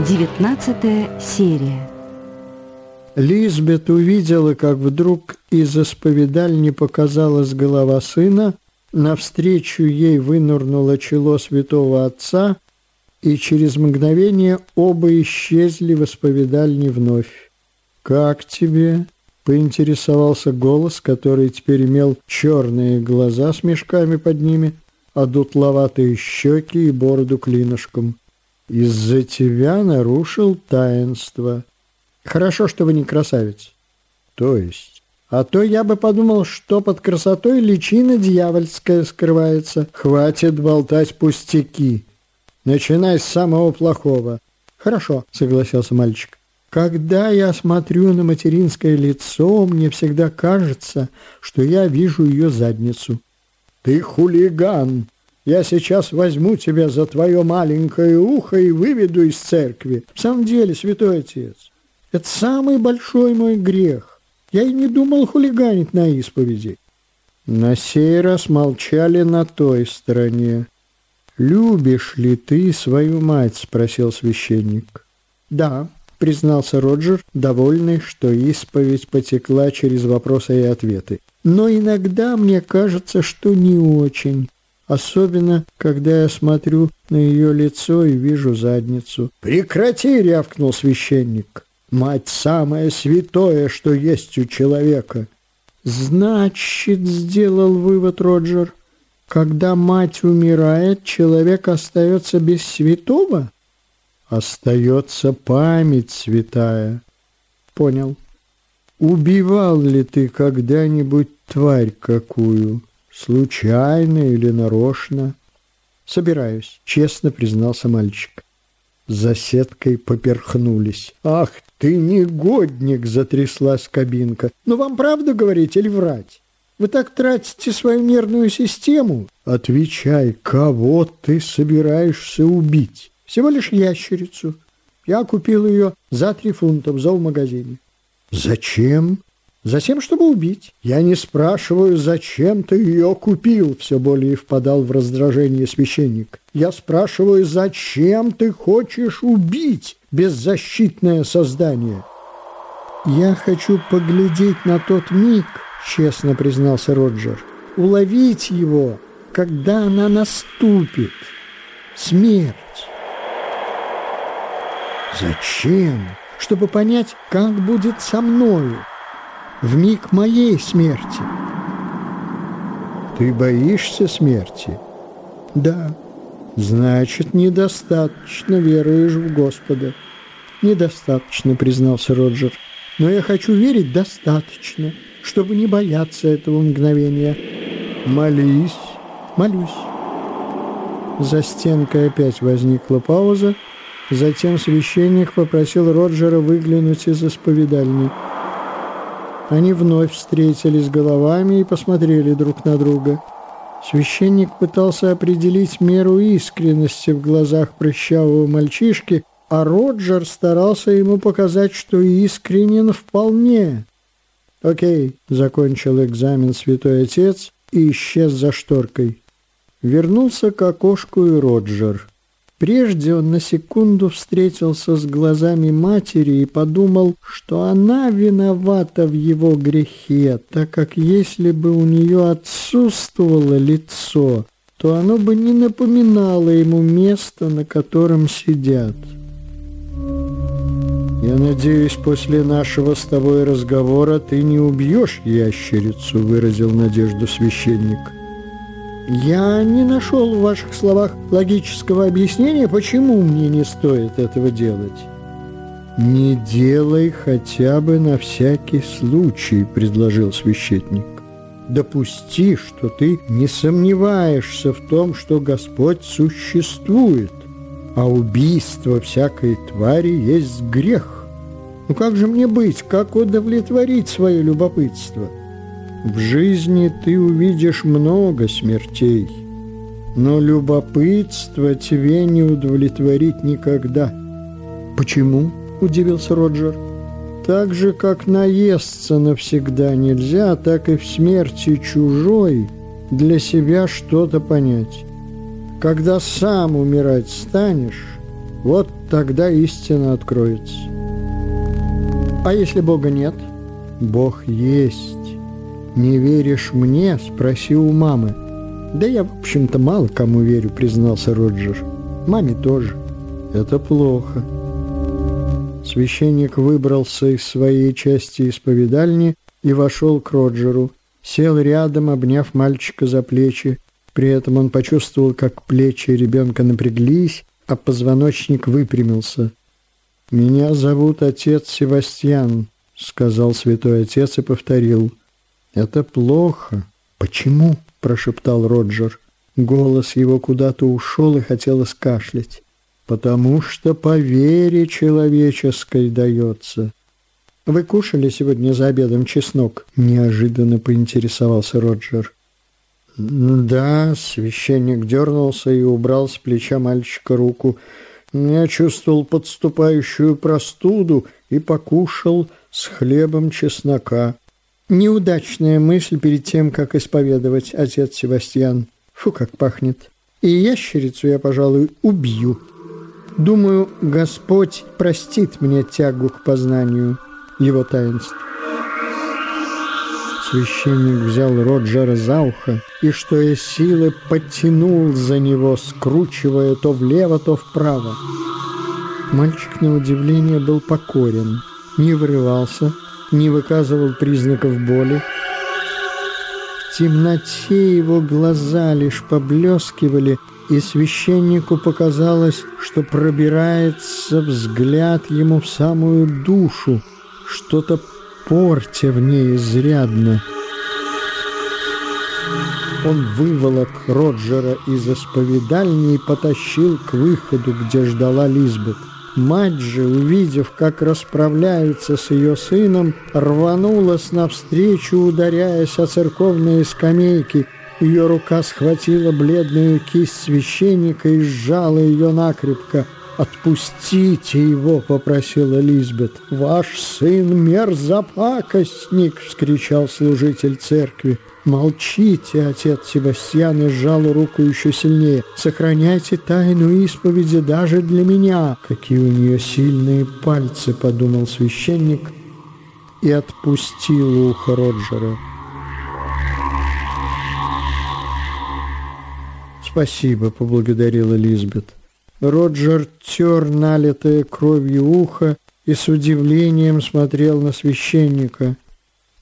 Девятнадцатая серия. Лизбет увидела, как вдруг из исповедальни показалась голова сына, навстречу ей вынырнуло чело святого отца, и через мгновение оба исчезли в исповедальне вновь. «Как тебе?» — поинтересовался голос, который теперь имел черные глаза с мешками под ними, а дутловатые щеки и бороду клинышком. «Из-за тебя нарушил таинство». Хорошо, что вы не красавец. То есть? А то я бы подумал, что под красотой личина дьявольская скрывается. Хватит болтать пустяки. Начинай с самого плохого. Хорошо, согласился мальчик. Когда я смотрю на материнское лицо, мне всегда кажется, что я вижу ее задницу. Ты хулиган. Я сейчас возьму тебя за твое маленькое ухо и выведу из церкви. В самом деле, святой отец, это самый большой мой грех. Я и не думал хулиганить на исповеди. На сей раз молчали на той стороне. «Любишь ли ты свою мать?» – спросил священник. «Да», – признался Роджер, довольный, что исповедь потекла через вопросы и ответы. «Но иногда мне кажется, что не очень, особенно когда я смотрю на ее лицо и вижу задницу». «Прекрати!» – рявкнул священник. Мать самое святое, что есть у человека. Значит, сделал вывод Роджер, когда мать умирает, человек остается без святого? Остается память святая. Понял. Убивал ли ты когда-нибудь тварь какую? Случайно или нарочно? Собираюсь, честно признался мальчик. За сеткой поперхнулись. «Ах ты негодник!» — затряслась кабинка. «Но вам правду говорить или врать? Вы так тратите свою нервную систему?» «Отвечай, кого ты собираешься убить?» «Всего лишь ящерицу. Я купил ее за три фунта в зоомагазине». «Зачем?» Затем, чтобы убить. Я не спрашиваю, зачем ты ее купил, все более впадал в раздражение священник. Я спрашиваю, зачем ты хочешь убить беззащитное создание? Я хочу поглядеть на тот миг, честно признался Роджер, уловить его, когда она наступит. Смерть. Зачем? Чтобы понять, как будет со мною в миг моей смерти. Ты боишься смерти? Да. Значит, недостаточно веруешь в Господа. Недостаточно, признался Роджер. Но я хочу верить достаточно, чтобы не бояться этого мгновения. Молись. Молюсь. За стенкой опять возникла пауза. Затем священник попросил Роджера выглянуть из исповедальни. Они вновь встретились головами и посмотрели друг на друга. Священник пытался определить меру искренности в глазах прыщавого мальчишки, а Роджер старался ему показать, что искренен вполне. «Окей», — закончил экзамен святой отец и исчез за шторкой. Вернулся к окошку и Роджер. Прежде он на секунду встретился с глазами матери и подумал, что она виновата в его грехе, так как если бы у нее отсутствовало лицо, то оно бы не напоминало ему место, на котором сидят. «Я надеюсь, после нашего с тобой разговора ты не убьешь ящерицу», — выразил надежду священник. Я не нашел в ваших словах логического объяснения, почему мне не стоит этого делать. «Не делай хотя бы на всякий случай», — предложил священник. «Допусти, что ты не сомневаешься в том, что Господь существует, а убийство всякой твари есть грех. Ну как же мне быть, как удовлетворить свое любопытство?» В жизни ты увидишь много смертей, но любопытство тебе не удовлетворить никогда. Почему? Удивился Роджер. Так же, как наесться навсегда нельзя, так и в смерти чужой для себя что-то понять. Когда сам умирать станешь, Вот тогда истина откроется. А если Бога нет? Бог есть. Не веришь мне? Спроси у мамы. Да я, в общем-то, мало кому верю, признался Роджер. Маме тоже. Это плохо. Священник выбрался из своей части исповедальни и вошел к Роджеру. Сел рядом, обняв мальчика за плечи. При этом он почувствовал, как плечи ребенка напряглись, а позвоночник выпрямился. «Меня зовут отец Севастьян», — сказал святой отец и повторил. «Это плохо». «Почему?» — прошептал Роджер. Голос его куда-то ушел и хотелось кашлять потому что по вере человеческой дается. Вы кушали сегодня за обедом чеснок? Неожиданно поинтересовался Роджер. Да, священник дернулся и убрал с плеча мальчика руку. Я чувствовал подступающую простуду и покушал с хлебом чеснока. Неудачная мысль перед тем, как исповедовать, отец Севастьян. Фу, как пахнет. И ящерицу я, пожалуй, убью. Думаю, Господь простит мне тягу к познанию Его таинств. Священник взял Роджера за ухо и, что из силы, подтянул за него, скручивая то влево, то вправо. Мальчик, на удивление, был покорен, не вырывался, не выказывал признаков боли. В темноте его глаза лишь поблескивали, и священнику показалось, что пробирается взгляд ему в самую душу, что-то портя в ней изрядно. Он выволок Роджера из исповедальни и потащил к выходу, где ждала Лизбет. Мать же, увидев, как расправляются с ее сыном, рванулась навстречу, ударяясь о церковные скамейки – ее рука схватила бледную кисть священника и сжала ее накрепко. «Отпустите его!» — попросила Лизбет. «Ваш сын мерзопакостник!» — вскричал служитель церкви. «Молчите!» — отец Себастьян и сжал руку еще сильнее. «Сохраняйте тайну исповеди даже для меня!» «Какие у нее сильные пальцы!» — подумал священник и отпустил ухо Роджера. «Спасибо», — поблагодарила Лизбет. Роджер тер налитое кровью ухо и с удивлением смотрел на священника.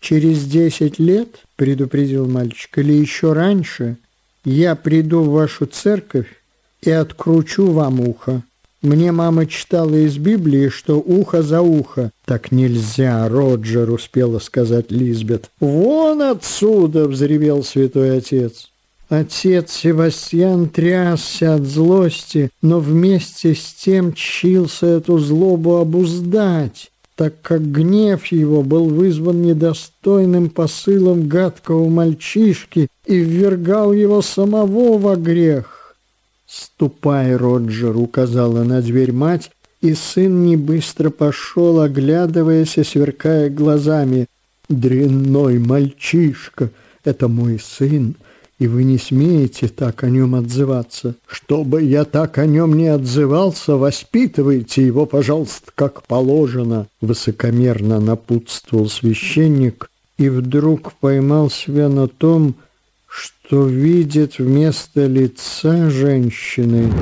«Через десять лет, — предупредил мальчик, — или еще раньше, я приду в вашу церковь и откручу вам ухо. Мне мама читала из Библии, что ухо за ухо. Так нельзя, Роджер, — успела сказать Лизбет. «Вон отсюда!» — взревел святой отец. Отец Севастьян трясся от злости, но вместе с тем чился эту злобу обуздать, так как гнев его был вызван недостойным посылом гадкого мальчишки и ввергал его самого во грех. «Ступай, Роджер», — указала на дверь мать, и сын не быстро пошел, оглядываясь и сверкая глазами. «Дрянной мальчишка! Это мой сын!» И вы не смеете так о нем отзываться. Чтобы я так о нем не отзывался, воспитывайте его, пожалуйста, как положено, высокомерно напутствовал священник и вдруг поймал себя на том, что видит вместо лица женщины.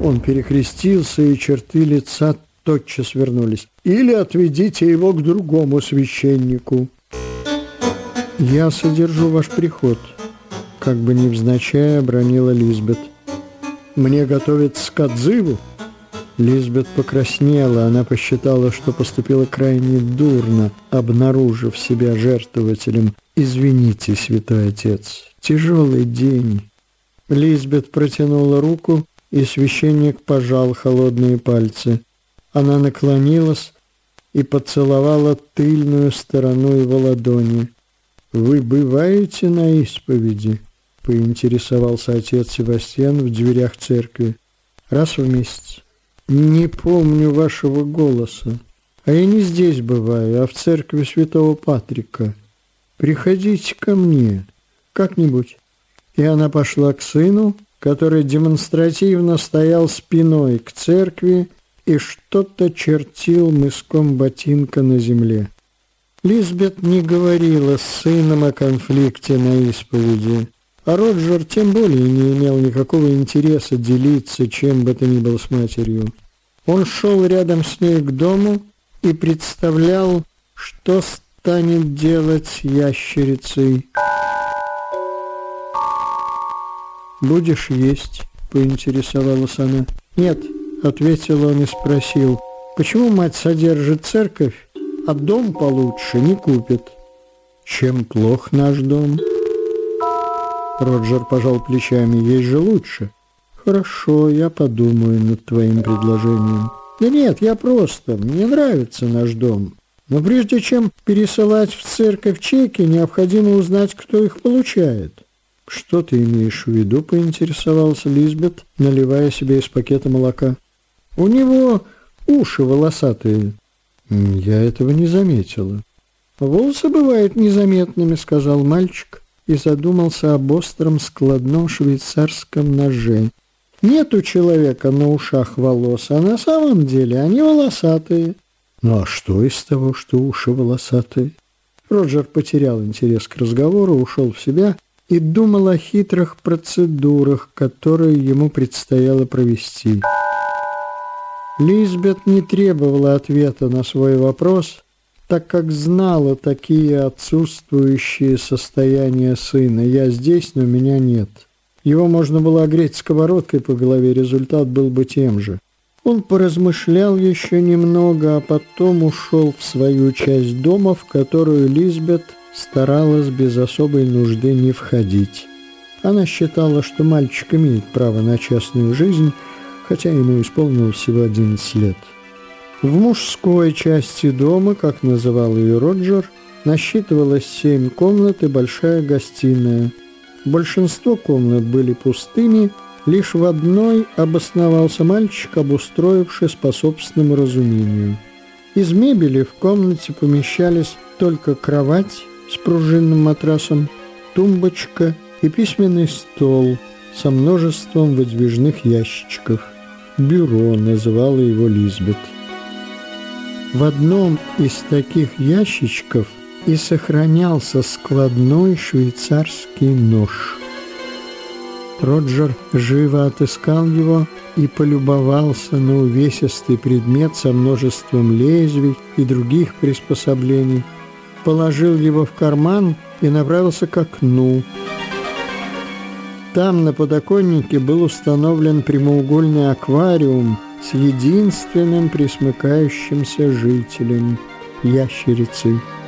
Он перекрестился, и черты лица тотчас вернулись. Или отведите его к другому священнику. «Я содержу ваш приход», — как бы невзначай обронила Лизбет. «Мне готовят скадзыву?» Лизбет покраснела, она посчитала, что поступила крайне дурно, обнаружив себя жертвователем. «Извините, святой отец, тяжелый день». Лизбет протянула руку, и священник пожал холодные пальцы. Она наклонилась и поцеловала тыльную сторону его ладони. «Вы бываете на исповеди?» — поинтересовался отец Севастьян в дверях церкви. «Раз в месяц. Не помню вашего голоса. А я не здесь бываю, а в церкви святого Патрика. Приходите ко мне как-нибудь». И она пошла к сыну, который демонстративно стоял спиной к церкви и что-то чертил мыском ботинка на земле. Лизбет не говорила с сыном о конфликте на исповеди, а Роджер тем более не имел никакого интереса делиться чем бы то ни было с матерью. Он шел рядом с ней к дому и представлял, что станет делать ящерицей. «Будешь есть?» – поинтересовалась она. «Нет», – ответил он и спросил, «почему мать содержит церковь, а дом получше не купит?» «Чем плох наш дом?» Роджер пожал плечами, «Есть же лучше». «Хорошо, я подумаю над твоим предложением». «Да нет, я просто, мне нравится наш дом. Но прежде чем пересылать в церковь чеки, необходимо узнать, кто их получает». «Что ты имеешь в виду?» – поинтересовался Лизбет, наливая себе из пакета молока. «У него уши волосатые». «Я этого не заметила». «Волосы бывают незаметными», – сказал мальчик и задумался об остром складном швейцарском ноже. Нет у человека на ушах волос, а на самом деле они волосатые. Ну а что из того, что уши волосатые? Роджер потерял интерес к разговору, ушел в себя и думал о хитрых процедурах, которые ему предстояло провести. Лизбет не требовала ответа на свой вопрос, так как знала такие отсутствующие состояния сына. «Я здесь, но меня нет». Его можно было огреть сковородкой по голове, результат был бы тем же. Он поразмышлял еще немного, а потом ушел в свою часть дома, в которую Лизбет старалась без особой нужды не входить. Она считала, что мальчик имеет право на частную жизнь, хотя ему исполнилось всего 11 лет. В мужской части дома, как называл ее Роджер, насчитывалось семь комнат и большая гостиная – Большинство комнат были пустыми, лишь в одной обосновался мальчик, обустроившись по собственному разумению. Из мебели в комнате помещались только кровать с пружинным матрасом, тумбочка и письменный стол со множеством выдвижных ящичков. «Бюро» называла его Лизбет. В одном из таких ящичков – и сохранялся складной швейцарский нож. Роджер живо отыскал его и полюбовался на увесистый предмет со множеством лезвий и других приспособлений, положил его в карман и направился к окну. Там на подоконнике был установлен прямоугольный аквариум с единственным присмыкающимся жителем – ящерицей –